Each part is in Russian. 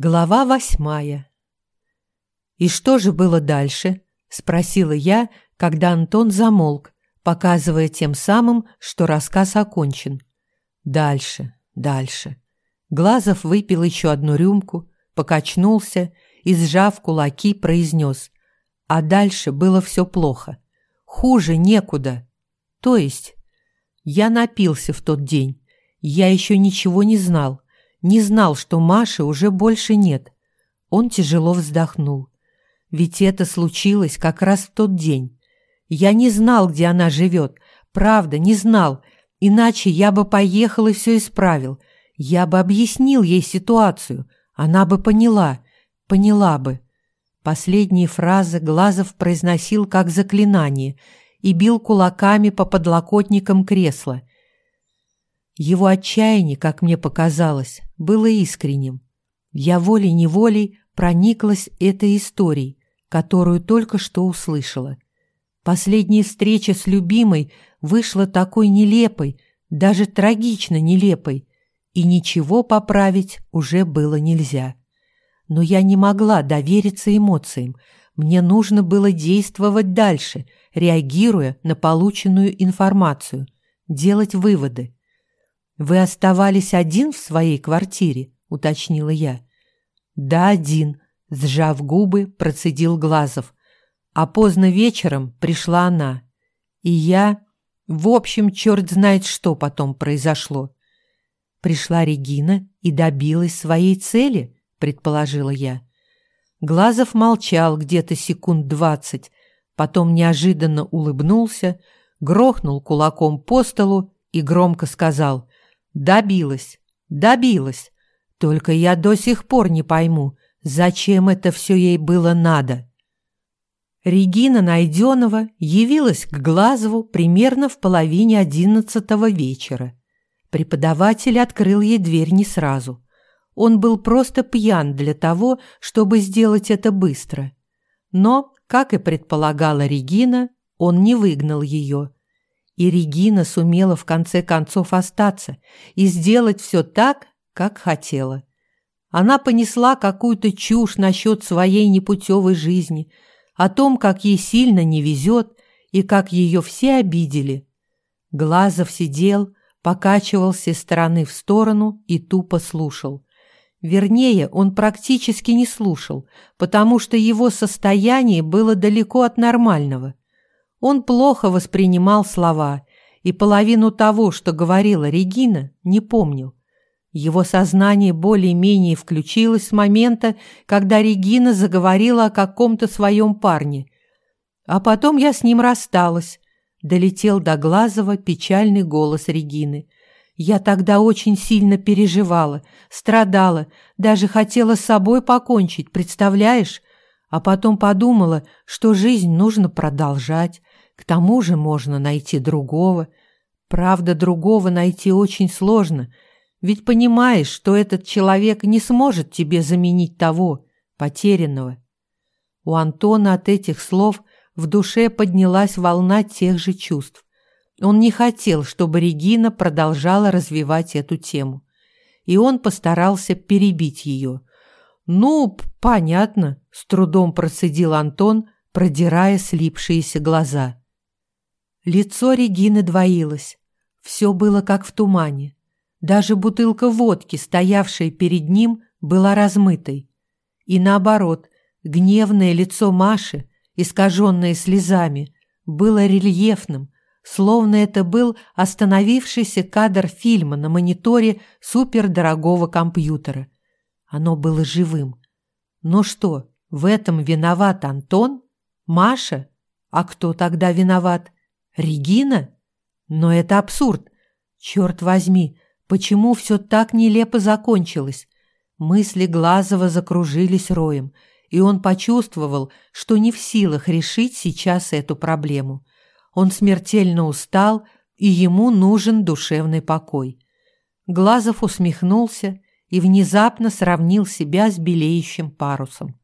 Глава восьмая. «И что же было дальше?» – спросила я, когда Антон замолк, показывая тем самым, что рассказ окончен. «Дальше, дальше». Глазов выпил еще одну рюмку, покачнулся и, сжав кулаки, произнес. А дальше было все плохо. Хуже некуда. То есть, я напился в тот день. Я еще ничего не знал не знал, что Маши уже больше нет. Он тяжело вздохнул. Ведь это случилось как раз в тот день. Я не знал, где она живет. Правда, не знал. Иначе я бы поехал и все исправил. Я бы объяснил ей ситуацию. Она бы поняла. Поняла бы. Последние фразы Глазов произносил как заклинание и бил кулаками по подлокотникам кресла. Его отчаяние, как мне показалось, было искренним. Я волей-неволей прониклась этой историей, которую только что услышала. Последняя встреча с любимой вышла такой нелепой, даже трагично нелепой, и ничего поправить уже было нельзя. Но я не могла довериться эмоциям, мне нужно было действовать дальше, реагируя на полученную информацию, делать выводы. «Вы оставались один в своей квартире?» — уточнила я. «Да, один», — сжав губы, процедил Глазов. А поздно вечером пришла она. И я... В общем, черт знает, что потом произошло. Пришла Регина и добилась своей цели, предположила я. Глазов молчал где-то секунд двадцать, потом неожиданно улыбнулся, грохнул кулаком по столу и громко сказал Добилась, добилась. Только я до сих пор не пойму, зачем это все ей было надо. Регина Найденова явилась к Глазову примерно в половине одиннадцатого вечера. Преподаватель открыл ей дверь не сразу. Он был просто пьян для того, чтобы сделать это быстро. Но, как и предполагала Регина, он не выгнал ее – и Регина сумела в конце концов остаться и сделать все так, как хотела. Она понесла какую-то чушь насчет своей непутевой жизни, о том, как ей сильно не везет и как ее все обидели. Глазов сидел, покачивался из стороны в сторону и тупо слушал. Вернее, он практически не слушал, потому что его состояние было далеко от нормального. Он плохо воспринимал слова и половину того, что говорила Регина, не помнил. Его сознание более-менее включилось с момента, когда Регина заговорила о каком-то своем парне. А потом я с ним рассталась. Долетел до Глазова печальный голос Регины. Я тогда очень сильно переживала, страдала, даже хотела с собой покончить, представляешь? А потом подумала, что жизнь нужно продолжать, к тому же можно найти другого. Правда, другого найти очень сложно, ведь понимаешь, что этот человек не сможет тебе заменить того, потерянного. У Антона от этих слов в душе поднялась волна тех же чувств. Он не хотел, чтобы Регина продолжала развивать эту тему. И он постарался перебить ее. «Ну, понятно», — с трудом процедил Антон, продирая слипшиеся глаза. Лицо Регины двоилось. Все было как в тумане. Даже бутылка водки, стоявшая перед ним, была размытой. И наоборот, гневное лицо Маши, искаженное слезами, было рельефным, словно это был остановившийся кадр фильма на мониторе супердорогого компьютера. Оно было живым. Но что, в этом виноват Антон? Маша? А кто тогда виноват? Регина? Но это абсурд. Черт возьми, почему все так нелепо закончилось? Мысли Глазова закружились роем, и он почувствовал, что не в силах решить сейчас эту проблему. Он смертельно устал, и ему нужен душевный покой. Глазов усмехнулся и внезапно сравнил себя с белеющим парусом.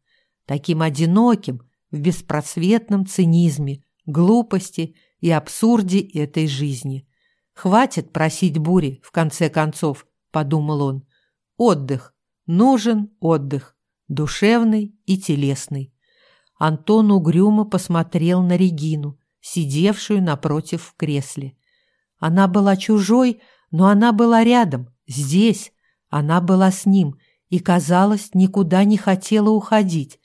Таким одиноким, в беспросветном цинизме, глупости и абсурде этой жизни. Хватит просить бури, в конце концов, подумал он. Отдых. Нужен отдых, душевный и телесный. Антон угрюмо посмотрел на Регину, сидевшую напротив в кресле. Она была чужой, но она была рядом, здесь. Она была с ним и, казалось, никуда не хотела уходить.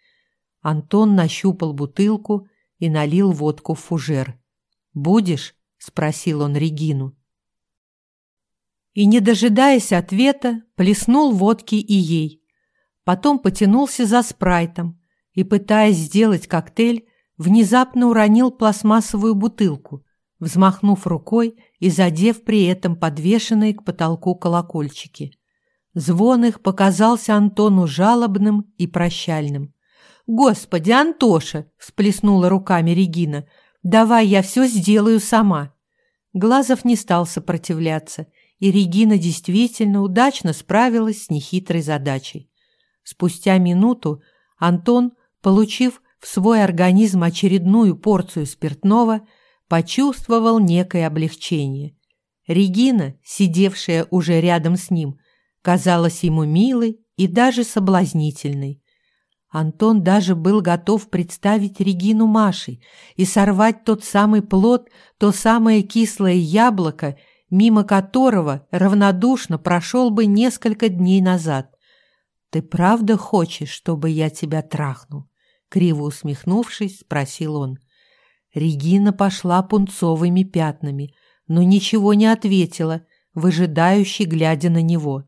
Антон нащупал бутылку и налил водку в фужер. «Будешь?» — спросил он Регину. И, не дожидаясь ответа, плеснул водки и ей. Потом потянулся за спрайтом и, пытаясь сделать коктейль, внезапно уронил пластмассовую бутылку, взмахнув рукой и задев при этом подвешенные к потолку колокольчики. Звон их показался Антону жалобным и прощальным. «Господи, Антоша!» – всплеснула руками Регина. «Давай я все сделаю сама». Глазов не стал сопротивляться, и Регина действительно удачно справилась с нехитрой задачей. Спустя минуту Антон, получив в свой организм очередную порцию спиртного, почувствовал некое облегчение. Регина, сидевшая уже рядом с ним, казалась ему милой и даже соблазнительной. Антон даже был готов представить Регину Машей и сорвать тот самый плод, то самое кислое яблоко, мимо которого равнодушно прошел бы несколько дней назад. «Ты правда хочешь, чтобы я тебя трахнул?» Криво усмехнувшись, спросил он. Регина пошла пунцовыми пятнами, но ничего не ответила, выжидающе глядя на него.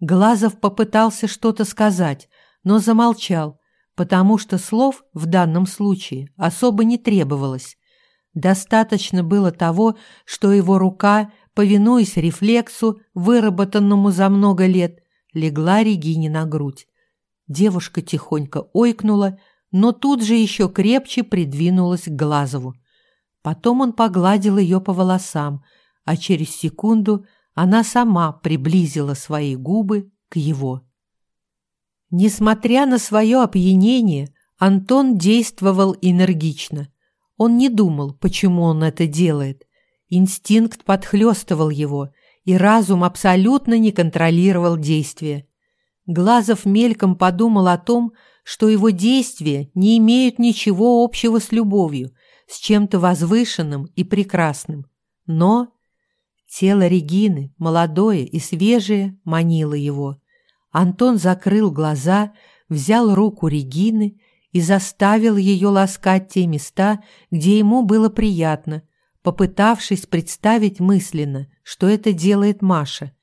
Глазов попытался что-то сказать, но замолчал, потому что слов в данном случае особо не требовалось. Достаточно было того, что его рука, повинуясь рефлексу, выработанному за много лет, легла Регине на грудь. Девушка тихонько ойкнула, но тут же еще крепче придвинулась к Глазову. Потом он погладил ее по волосам, а через секунду она сама приблизила свои губы к его. Несмотря на свое опьянение, Антон действовал энергично. Он не думал, почему он это делает. Инстинкт подхлестывал его, и разум абсолютно не контролировал действия. Глазов мельком подумал о том, что его действия не имеют ничего общего с любовью, с чем-то возвышенным и прекрасным. Но Тело Регины, молодое и свежее, манило его. Антон закрыл глаза, взял руку Регины и заставил ее ласкать те места, где ему было приятно, попытавшись представить мысленно, что это делает Маша.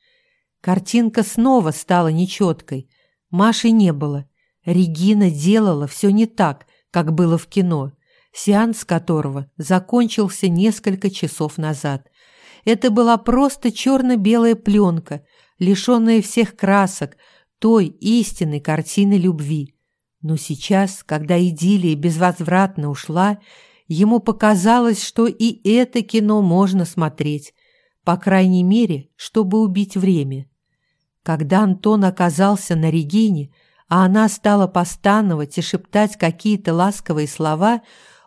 Картинка снова стала нечеткой. Маши не было. Регина делала все не так, как было в кино, сеанс которого закончился несколько часов назад – это была просто черно-белая пленка, лишенная всех красок, той истинной картины любви. Но сейчас, когда идиллия безвозвратно ушла, ему показалось, что и это кино можно смотреть, по крайней мере, чтобы убить время. Когда Антон оказался на Регине, а она стала постановать и шептать какие-то ласковые слова,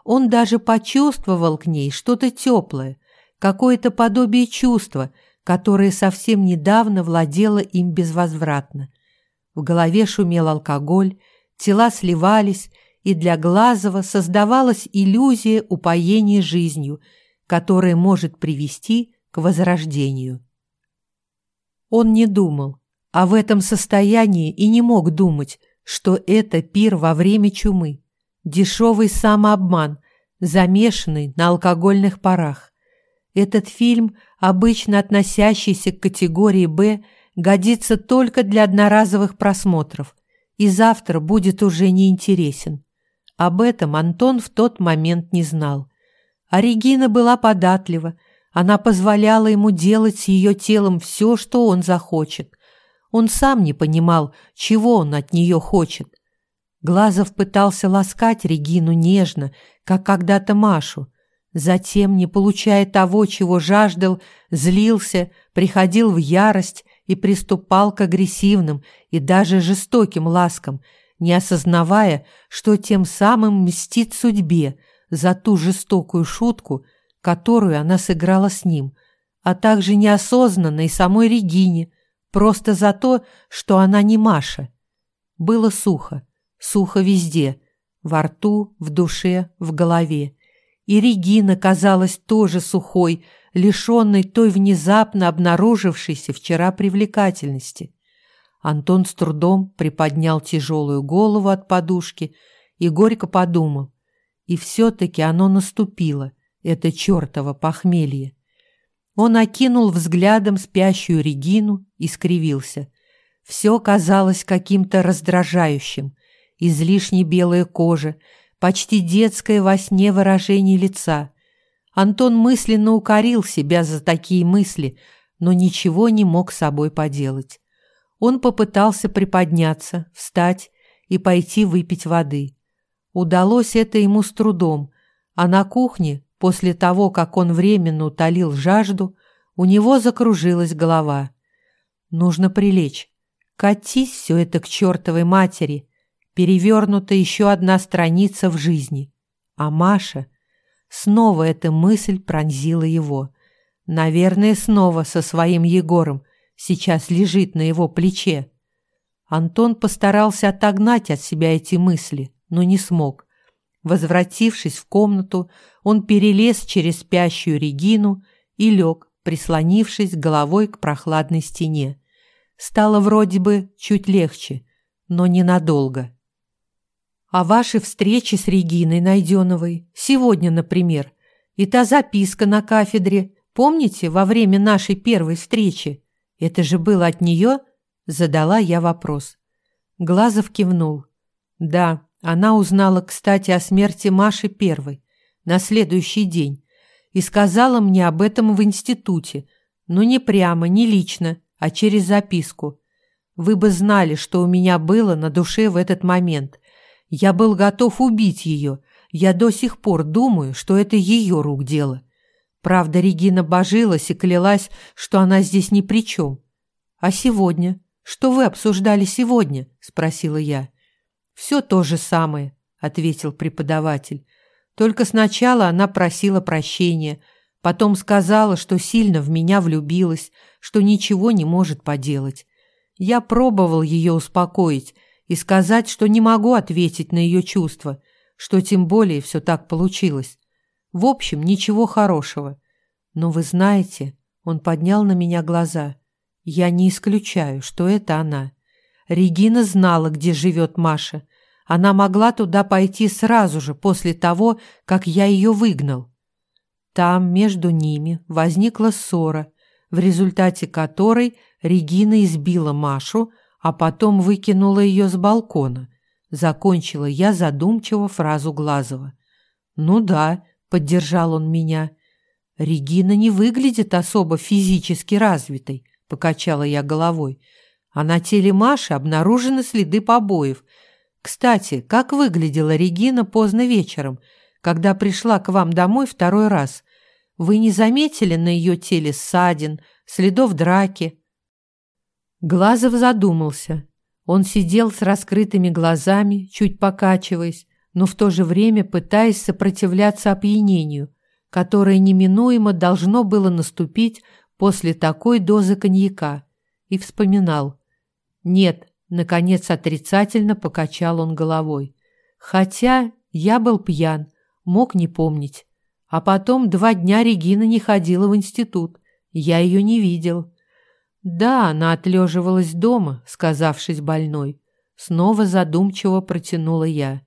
он даже почувствовал к ней что-то теплое, какое-то подобие чувства, которое совсем недавно владело им безвозвратно. В голове шумел алкоголь, тела сливались, и для Глазова создавалась иллюзия упоения жизнью, которая может привести к возрождению. Он не думал, а в этом состоянии и не мог думать, что это пир во время чумы, дешевый самообман, замешанный на алкогольных парах. Этот фильм, обычно относящийся к категории «Б», годится только для одноразовых просмотров и завтра будет уже неинтересен. Об этом Антон в тот момент не знал. А Регина была податлива, она позволяла ему делать с ее телом все, что он захочет. Он сам не понимал, чего он от нее хочет. Глазов пытался ласкать Регину нежно, как когда-то Машу, Затем, не получая того, чего жаждал, злился, приходил в ярость и приступал к агрессивным и даже жестоким ласкам, не осознавая, что тем самым мстит судьбе за ту жестокую шутку, которую она сыграла с ним, а также неосознанно и самой Регине, Просто за то, что она не Маша. Было сухо. Сухо везде. Во рту, в душе, в голове. И Регина казалась тоже сухой, лишенной той внезапно обнаружившейся вчера привлекательности. Антон с трудом приподнял тяжелую голову от подушки и горько подумал. И все-таки оно наступило, это чертово похмелье. Он окинул взглядом спящую Регину и скривился. Все казалось каким-то раздражающим. Излишне белая кожа, почти детское во сне выражение лица. Антон мысленно укорил себя за такие мысли, но ничего не мог с собой поделать. Он попытался приподняться, встать и пойти выпить воды. Удалось это ему с трудом, а на кухне, после того, как он временно утолил жажду, у него закружилась голова. Нужно прилечь. Катись все это к чертовой матери перевернута еще одна страница в жизни. А Маша... Снова эта мысль пронзила его. Наверное, снова со своим Егором сейчас лежит на его плече. Антон постарался отогнать от себя эти мысли, но не смог. Возвратившись в комнату, он перелез через спящую Регину и лег, прислонившись головой к прохладной стене. Стало вроде бы чуть легче, но ненадолго. А ваши встречи с Региной Найденовой, сегодня, например, и та записка на кафедре, помните, во время нашей первой встречи? Это же было от нее?» – задала я вопрос. Глазов кивнул. «Да, она узнала, кстати, о смерти Маши первой, на следующий день, и сказала мне об этом в институте, но не прямо, не лично, а через записку. Вы бы знали, что у меня было на душе в этот момент. Я был готов убить ее. Я до сих пор думаю, что это ее рук дело. Правда, Регина божилась и клялась, что она здесь ни при чем. «А сегодня? Что вы обсуждали сегодня?» – спросила я. «Все то же самое», – ответил преподаватель. «Только сначала она просила прощения, потом сказала, что сильно в меня влюбилась, что ничего не может поделать. Я пробовал ее успокоить, и сказать, что не могу ответить на ее чувства, что тем более все так получилось. В общем, ничего хорошего. Но вы знаете, он поднял на меня глаза. Я не исключаю, что это она. Регина знала, где живет Маша. Она могла туда пойти сразу же после того, как я ее выгнал. Там между ними возникла ссора, в результате которой Регина избила Машу, а потом выкинула ее с балкона. Закончила я задумчиво фразу Глазова. «Ну да», — поддержал он меня. «Регина не выглядит особо физически развитой», — покачала я головой. «А на теле Маши обнаружены следы побоев. Кстати, как выглядела Регина поздно вечером, когда пришла к вам домой второй раз? Вы не заметили на ее теле ссадин, следов драки?» Глазов задумался. Он сидел с раскрытыми глазами, чуть покачиваясь, но в то же время пытаясь сопротивляться опьянению, которое неминуемо должно было наступить после такой дозы коньяка, и вспоминал. «Нет», — наконец отрицательно покачал он головой. «Хотя я был пьян, мог не помнить. А потом два дня Регина не ходила в институт. Я ее не видел. Да, она отлеживалась дома, сказавшись больной. Снова задумчиво протянула я.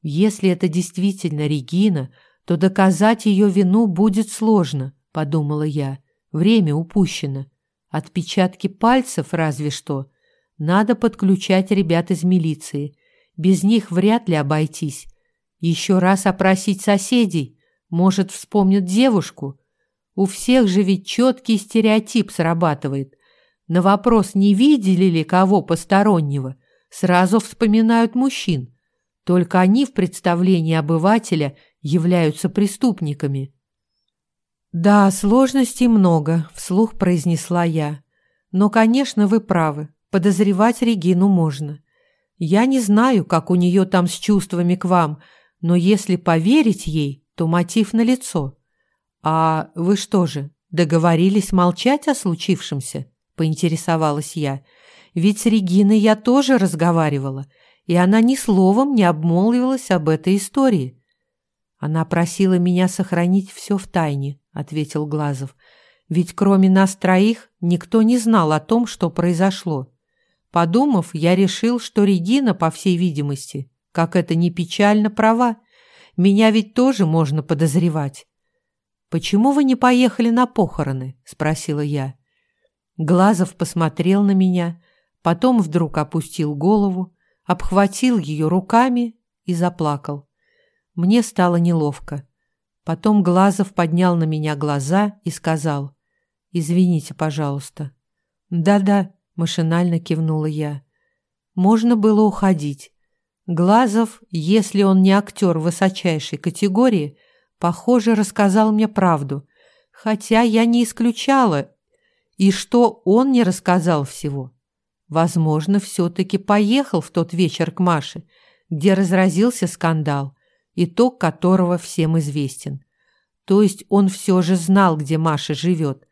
Если это действительно Регина, то доказать ее вину будет сложно, подумала я. Время упущено. Отпечатки пальцев разве что. Надо подключать ребят из милиции. Без них вряд ли обойтись. Еще раз опросить соседей. Может, вспомнят девушку. У всех же ведь четкий стереотип срабатывает. На вопрос, не видели ли кого постороннего, сразу вспоминают мужчин. Только они в представлении обывателя являются преступниками. «Да, сложностей много», — вслух произнесла я. «Но, конечно, вы правы. Подозревать Регину можно. Я не знаю, как у нее там с чувствами к вам, но если поверить ей, то мотив налицо. А вы что же, договорились молчать о случившемся?» – поинтересовалась я. «Ведь с Региной я тоже разговаривала, и она ни словом не обмолвилась об этой истории». «Она просила меня сохранить все в тайне», – ответил Глазов. «Ведь кроме нас троих никто не знал о том, что произошло. Подумав, я решил, что Регина, по всей видимости, как это не печально, права. Меня ведь тоже можно подозревать. «Почему вы не поехали на похороны?» – спросила я. Глазов посмотрел на меня, потом вдруг опустил голову, обхватил ее руками и заплакал. Мне стало неловко. Потом Глазов поднял на меня глаза и сказал «Извините, пожалуйста». «Да-да», – машинально кивнула я. Можно было уходить. Глазов, если он не актер высочайшей категории, похоже, рассказал мне правду, хотя я не исключала, и что он не рассказал всего. Возможно, все-таки поехал в тот вечер к Маше, где разразился скандал, итог которого всем известен. То есть он все же знал, где Маша живет.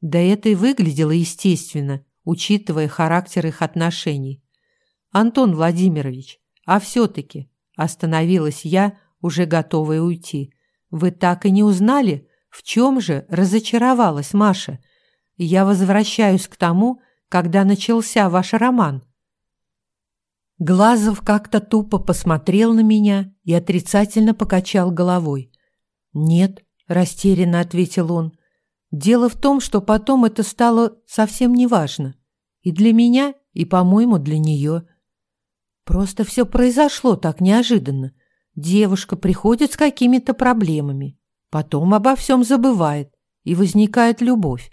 Да это и выглядело естественно, учитывая характер их отношений. «Антон Владимирович, а все-таки остановилась я, уже готовая уйти. Вы так и не узнали, в чем же разочаровалась Маша? Я возвращаюсь к тому, когда начался ваш роман. Глазов как-то тупо посмотрел на меня и отрицательно покачал головой. «Нет», – растерянно ответил он, – «дело в том, что потом это стало совсем неважно. И для меня, и, по-моему, для нее. Просто все произошло так неожиданно. Девушка приходит с какими-то проблемами, потом обо всем забывает, и возникает любовь.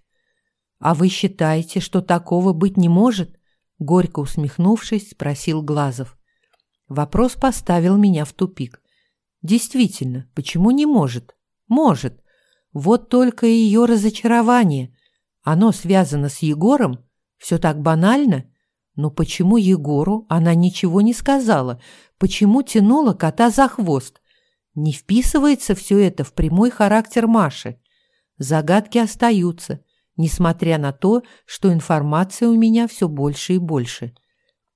А вы считаете, что такого быть не может? Горько усмехнувшись, спросил Глазов. Вопрос поставил меня в тупик. Действительно, почему не может? Может. Вот только ее разочарование. Оно связано с Егором? Все так банально? Но почему Егору она ничего не сказала? Почему тянула кота за хвост? Не вписывается все это в прямой характер Маши. Загадки остаются, несмотря на то, что информации у меня все больше и больше.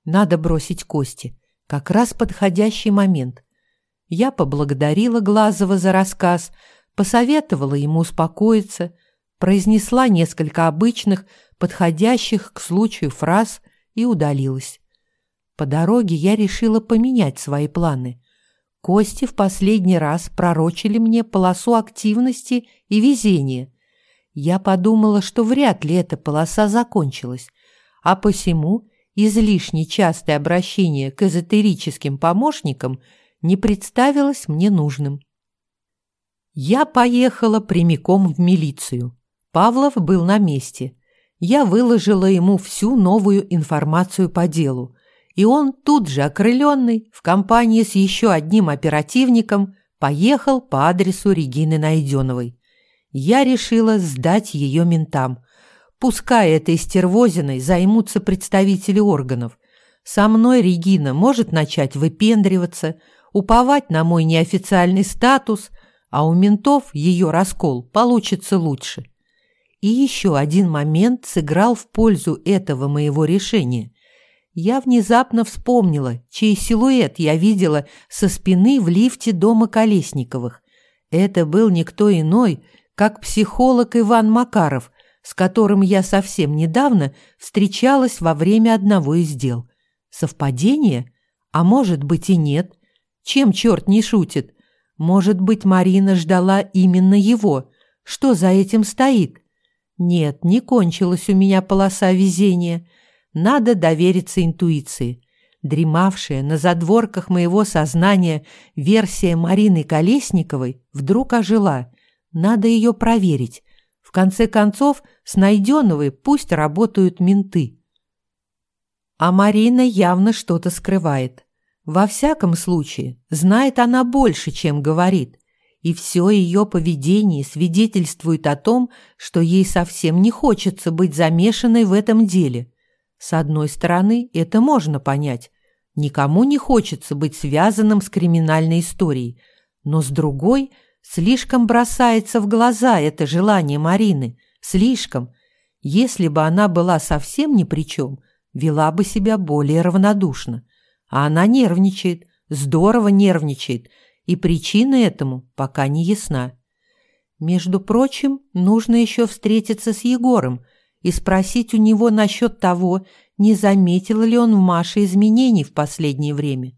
Надо бросить кости. Как раз подходящий момент. Я поблагодарила Глазова за рассказ, посоветовала ему успокоиться, произнесла несколько обычных, подходящих к случаю фраз и удалилась. По дороге я решила поменять свои планы. Кости в последний раз пророчили мне полосу активности и везения. Я подумала, что вряд ли эта полоса закончилась, а посему излишне частое обращение к эзотерическим помощникам не представилось мне нужным. Я поехала прямиком в милицию. Павлов был на месте я выложила ему всю новую информацию по делу, и он тут же, окрыленный, в компании с еще одним оперативником, поехал по адресу Регины Найденовой. Я решила сдать ее ментам. Пускай этой стервозиной займутся представители органов. Со мной Регина может начать выпендриваться, уповать на мой неофициальный статус, а у ментов ее раскол получится лучше. И еще один момент сыграл в пользу этого моего решения. Я внезапно вспомнила, чей силуэт я видела со спины в лифте дома Колесниковых. Это был никто иной, как психолог Иван Макаров, с которым я совсем недавно встречалась во время одного из дел. Совпадение? А может быть и нет. Чем черт не шутит? Может быть, Марина ждала именно его. Что за этим стоит? Нет, не кончилась у меня полоса везения. Надо довериться интуиции. Дремавшая на задворках моего сознания версия Марины Колесниковой вдруг ожила. Надо ее проверить. В конце концов, с Найденовой пусть работают менты. А Марина явно что-то скрывает. Во всяком случае, знает она больше, чем говорит и все ее поведение свидетельствует о том, что ей совсем не хочется быть замешанной в этом деле. С одной стороны, это можно понять. Никому не хочется быть связанным с криминальной историей. Но с другой, слишком бросается в глаза это желание Марины. Слишком. Если бы она была совсем ни при чем, вела бы себя более равнодушно. А она нервничает, здорово нервничает, и причина этому пока не ясна. Между прочим, нужно еще встретиться с Егором и спросить у него насчет того, не заметил ли он в Маше изменений в последнее время.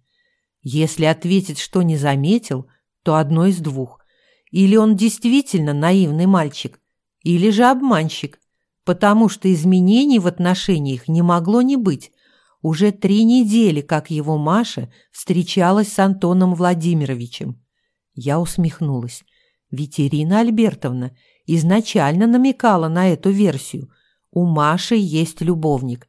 Если ответить, что не заметил, то одно из двух. Или он действительно наивный мальчик, или же обманщик, потому что изменений в отношениях не могло не быть. Уже три недели, как его Маша встречалась с Антоном Владимировичем. Я усмехнулась. Ведь Ирина Альбертовна изначально намекала на эту версию. У Маши есть любовник.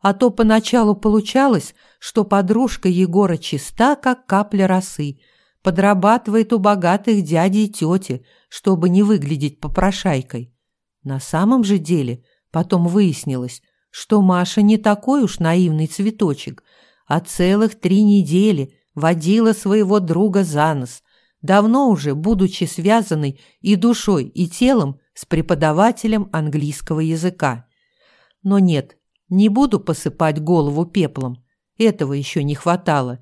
А то поначалу получалось, что подружка Егора чиста, как капля росы, подрабатывает у богатых дяди и тети, чтобы не выглядеть попрошайкой. На самом же деле потом выяснилось, что Маша не такой уж наивный цветочек, а целых три недели водила своего друга за нос, давно уже будучи связанной и душой, и телом с преподавателем английского языка. Но нет, не буду посыпать голову пеплом. Этого еще не хватало.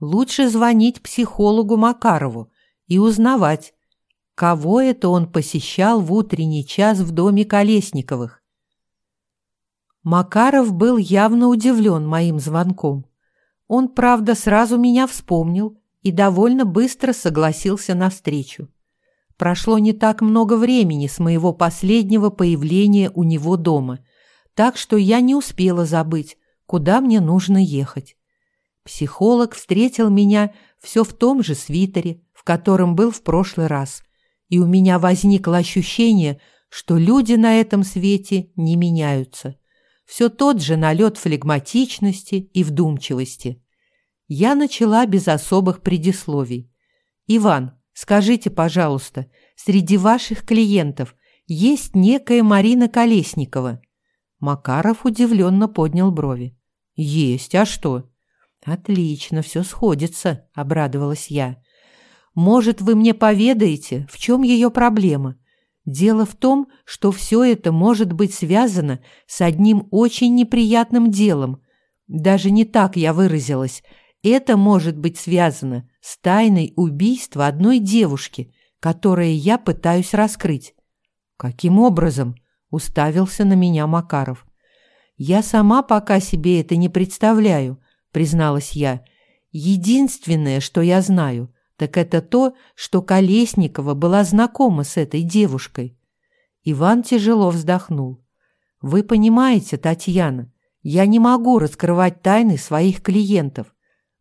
Лучше звонить психологу Макарову и узнавать, кого это он посещал в утренний час в доме Колесниковых. Макаров был явно удивлен моим звонком. Он, правда, сразу меня вспомнил и довольно быстро согласился на встречу. Прошло не так много времени с моего последнего появления у него дома, так что я не успела забыть, куда мне нужно ехать. Психолог встретил меня все в том же свитере, в котором был в прошлый раз, и у меня возникло ощущение, что люди на этом свете не меняются. Все тот же налет флегматичности и вдумчивости. Я начала без особых предисловий. «Иван, скажите, пожалуйста, среди ваших клиентов есть некая Марина Колесникова?» Макаров удивленно поднял брови. «Есть, а что?» «Отлично, все сходится», — обрадовалась я. Может, вы мне поведаете, в чем ее проблема? Дело в том, что все это может быть связано с одним очень неприятным делом. Даже не так я выразилась. Это может быть связано с тайной убийства одной девушки, которое я пытаюсь раскрыть. Каким образом? Уставился на меня Макаров. Я сама пока себе это не представляю, призналась я. Единственное, что я знаю – так это то, что Колесникова была знакома с этой девушкой. Иван тяжело вздохнул. «Вы понимаете, Татьяна, я не могу раскрывать тайны своих клиентов.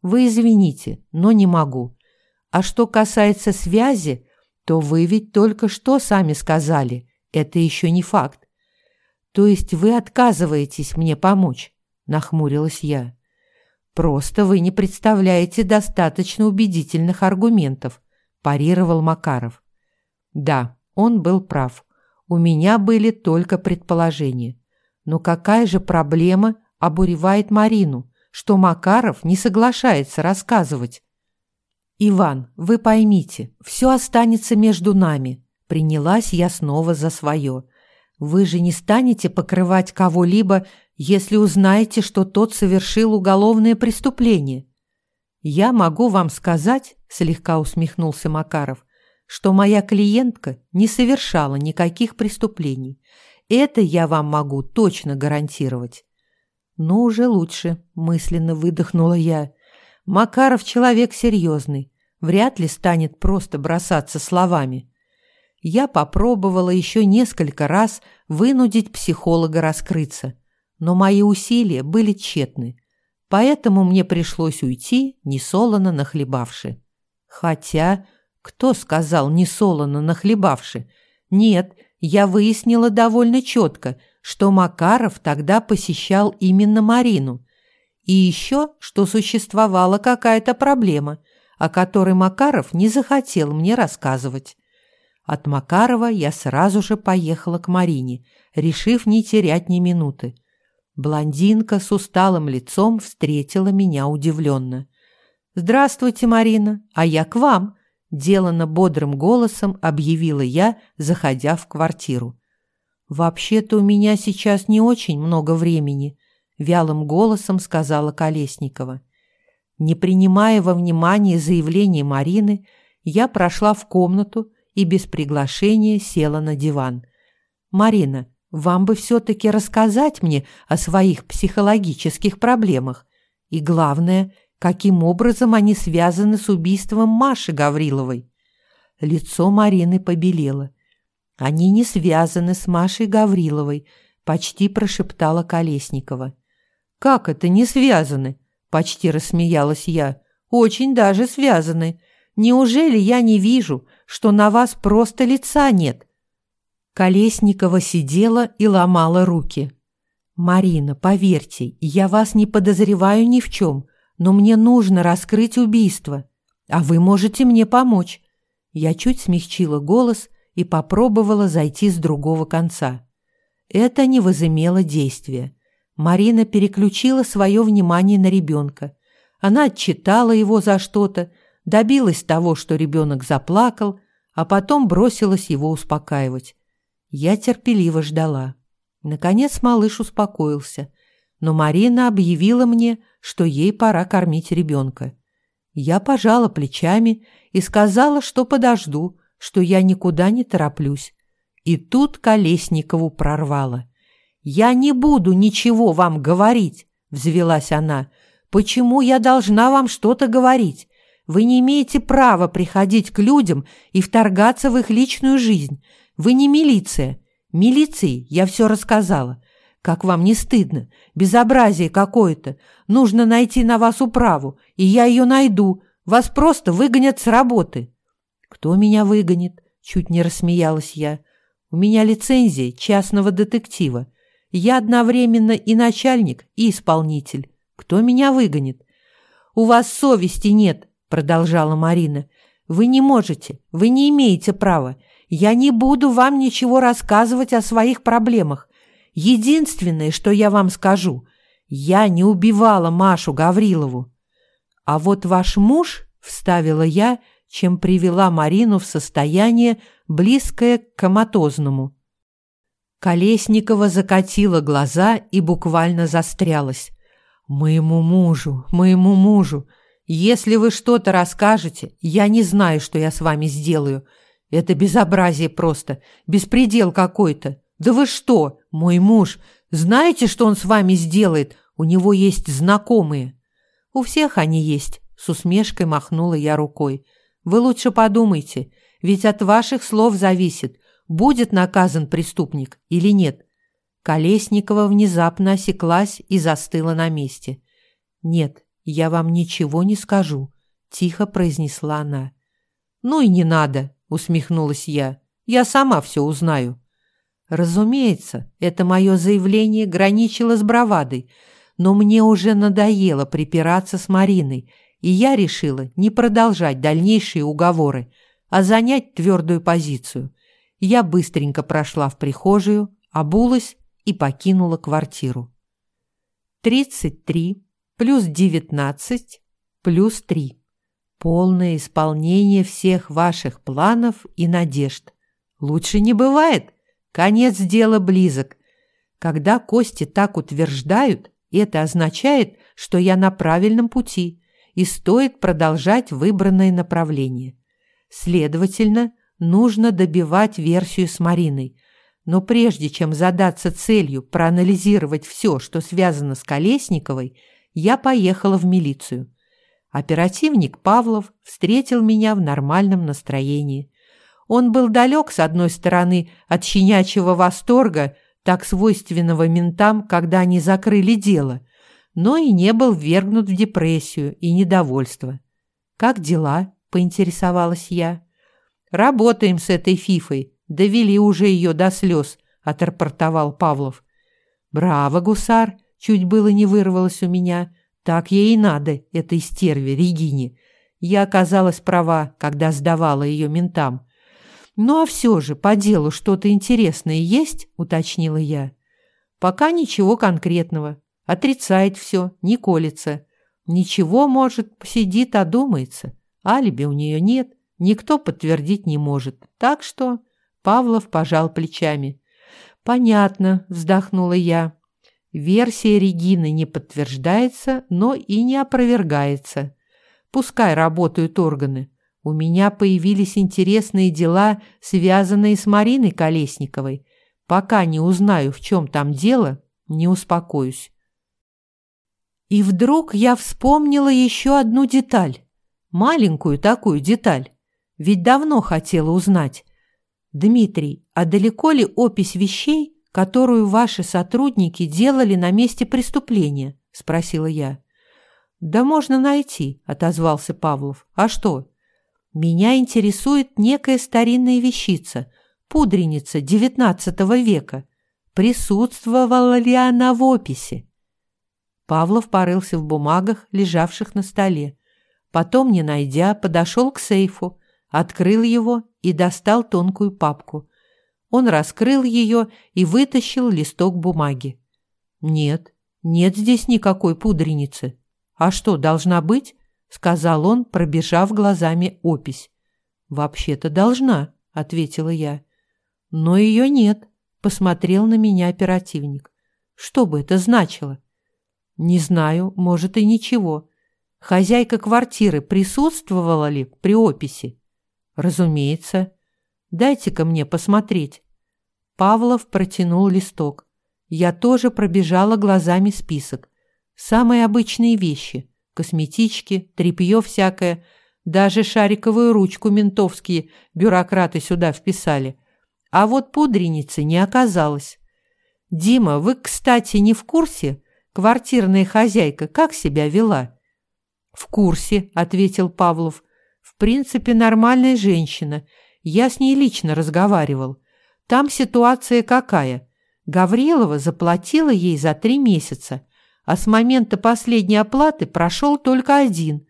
Вы извините, но не могу. А что касается связи, то вы ведь только что сами сказали, это еще не факт. То есть вы отказываетесь мне помочь?» – нахмурилась я. Просто вы не представляете достаточно убедительных аргументов, парировал Макаров. Да, он был прав. У меня были только предположения. Но какая же проблема обуревает Марину, что Макаров не соглашается рассказывать? Иван, вы поймите, все останется между нами. Принялась я снова за свое. Вы же не станете покрывать кого-либо если узнаете, что тот совершил уголовное преступление. Я могу вам сказать, слегка усмехнулся Макаров, что моя клиентка не совершала никаких преступлений. Это я вам могу точно гарантировать. Ну, уже лучше, мысленно выдохнула я. Макаров человек серьезный, вряд ли станет просто бросаться словами. Я попробовала еще несколько раз вынудить психолога раскрыться – но мои усилия были тщетны, поэтому мне пришлось уйти, несолоно нахлебавши. Хотя, кто сказал несолоно нахлебавши? Нет, я выяснила довольно четко, что Макаров тогда посещал именно Марину. И еще, что существовала какая-то проблема, о которой Макаров не захотел мне рассказывать. От Макарова я сразу же поехала к Марине, решив не терять ни минуты. Блондинка с усталым лицом встретила меня удивленно. «Здравствуйте, Марина, а я к вам», – делано бодрым голосом объявила я, заходя в квартиру. «Вообще-то у меня сейчас не очень много времени», — вялым голосом сказала Колесникова. Не принимая во внимание заявление Марины, я прошла в комнату и без приглашения села на диван. «Марина, вам бы все-таки рассказать мне о своих психологических проблемах. И главное, каким образом они связаны с убийством Маши Гавриловой». Лицо Марины побелело. «Они не связаны с Машей Гавриловой», — почти прошептала Колесникова. «Как это не связаны?» — почти рассмеялась я. «Очень даже связаны. Неужели я не вижу, что на вас просто лица нет?» Колесникова сидела и ломала руки. «Марина, поверьте, я вас не подозреваю ни в чем, но мне нужно раскрыть убийство, а вы можете мне помочь». Я чуть смягчила голос и попробовала зайти с другого конца. Это не возымело действия. Марина переключила свое внимание на ребенка. Она отчитала его за что-то, добилась того, что ребенок заплакал, а потом бросилась его успокаивать. Я терпеливо ждала. Наконец малыш успокоился, но Марина объявила мне, что ей пора кормить ребенка. Я пожала плечами и сказала, что подожду, что я никуда не тороплюсь. И тут Колесникову прорвало. «Я не буду ничего вам говорить», — взвелась она. «Почему я должна вам что-то говорить? Вы не имеете права приходить к людям и вторгаться в их личную жизнь. Вы не милиция. Милиции я все рассказала. Как вам не стыдно? Безобразие какое-то. Нужно найти на вас управу, и я ее найду. Вас просто выгонят с работы». «Кто меня выгонит?» – чуть не рассмеялась я. «У меня лицензия частного детектива. Я одновременно и начальник, и исполнитель. Кто меня выгонит?» «У вас совести нет», – продолжала Марина. «Вы не можете, вы не имеете права. Я не буду вам ничего рассказывать о своих проблемах. Единственное, что я вам скажу, я не убивала Машу Гаврилову. А вот ваш муж, — вставила я, — чем привела Марину в состояние, близкое к коматозному. Колесникова закатила глаза и буквально застрялась. «Моему мужу, моему мужу! Если вы что-то расскажете, я не знаю, что я с вами сделаю. Это безобразие просто, беспредел какой-то. Да вы что, мой муж, знаете, что он с вами сделает? У него есть знакомые». «У всех они есть», — с усмешкой махнула я рукой. Вы лучше подумайте, ведь от ваших слов зависит, будет наказан преступник или нет. Колесникова внезапно осеклась и застыла на месте. «Нет, я вам ничего не скажу», — тихо произнесла она. «Ну и не надо», — усмехнулась я. «Я сама все узнаю». Разумеется, это мое заявление граничило с бравадой, но мне уже надоело припираться с Мариной, и я решила не продолжать дальнейшие уговоры, а занять твердую позицию. Я быстренько прошла в прихожую, обулась и покинула квартиру. 33 плюс 19 плюс 3. Полное исполнение всех ваших планов и надежд. Лучше не бывает. Конец дела близок. Когда кости так утверждают, это означает, что я на правильном пути – и стоит продолжать выбранное направление. Следовательно, нужно добивать версию с Мариной. Но прежде чем задаться целью проанализировать все, что связано с Колесниковой, я поехала в милицию. Оперативник Павлов встретил меня в нормальном настроении. Он был далек, с одной стороны, от щенячьего восторга, так свойственного ментам, когда они закрыли дело, но и не был ввергнут в депрессию и недовольство. «Как дела?» – поинтересовалась я. «Работаем с этой фифой. Довели уже ее до слез», – отрапортовал Павлов. «Браво, гусар!» – чуть было не вырвалось у меня. «Так ей и надо, этой стерве Регине. Я оказалась права, когда сдавала ее ментам». «Ну а все же, по делу что-то интересное есть?» – уточнила я. «Пока ничего конкретного. Отрицает все, не колется. Ничего, может, посидит, одумается. Алиби у нее нет, никто подтвердить не может. Так что Павлов пожал плечами. «Понятно», – вздохнула я. Версия Регины не подтверждается, но и не опровергается. Пускай работают органы. У меня появились интересные дела, связанные с Мариной Колесниковой. Пока не узнаю, в чем там дело, не успокоюсь. И вдруг я вспомнила еще одну деталь. Маленькую такую деталь. Ведь давно хотела узнать. Дмитрий, а далеко ли опись вещей, которую ваши сотрудники делали на месте преступления? Спросила я. Да можно найти, отозвался Павлов. А что? Меня интересует некая старинная вещица, пудреница XIX века. Присутствовала ли она в описи? Павлов порылся в бумагах, лежавших на столе. Потом, не найдя, подошел к сейфу, открыл его и достал тонкую папку. Он раскрыл ее и вытащил листок бумаги. «Нет, нет здесь никакой пудреницы. А что, должна быть?» — сказал он, пробежав глазами опись. «Вообще-то должна», — ответила я. «Но ее нет», — посмотрел на меня оперативник. «Что бы это значило?» «Не знаю, может и ничего. Хозяйка квартиры присутствовала ли при описи?» «Разумеется. Дайте-ка мне посмотреть». Павлов протянул листок. Я тоже пробежала глазами список. Самые обычные вещи. Косметички, тряпье всякое. Даже шариковую ручку ментовские бюрократы сюда вписали. А вот пудреницы не оказалось. «Дима, вы, кстати, не в курсе, квартирная хозяйка как себя вела?» «В курсе», — ответил Павлов. В принципе, нормальная женщина. Я с ней лично разговаривал. Там ситуация какая? Гаврилова заплатила ей за три месяца, а с момента последней оплаты прошел только один.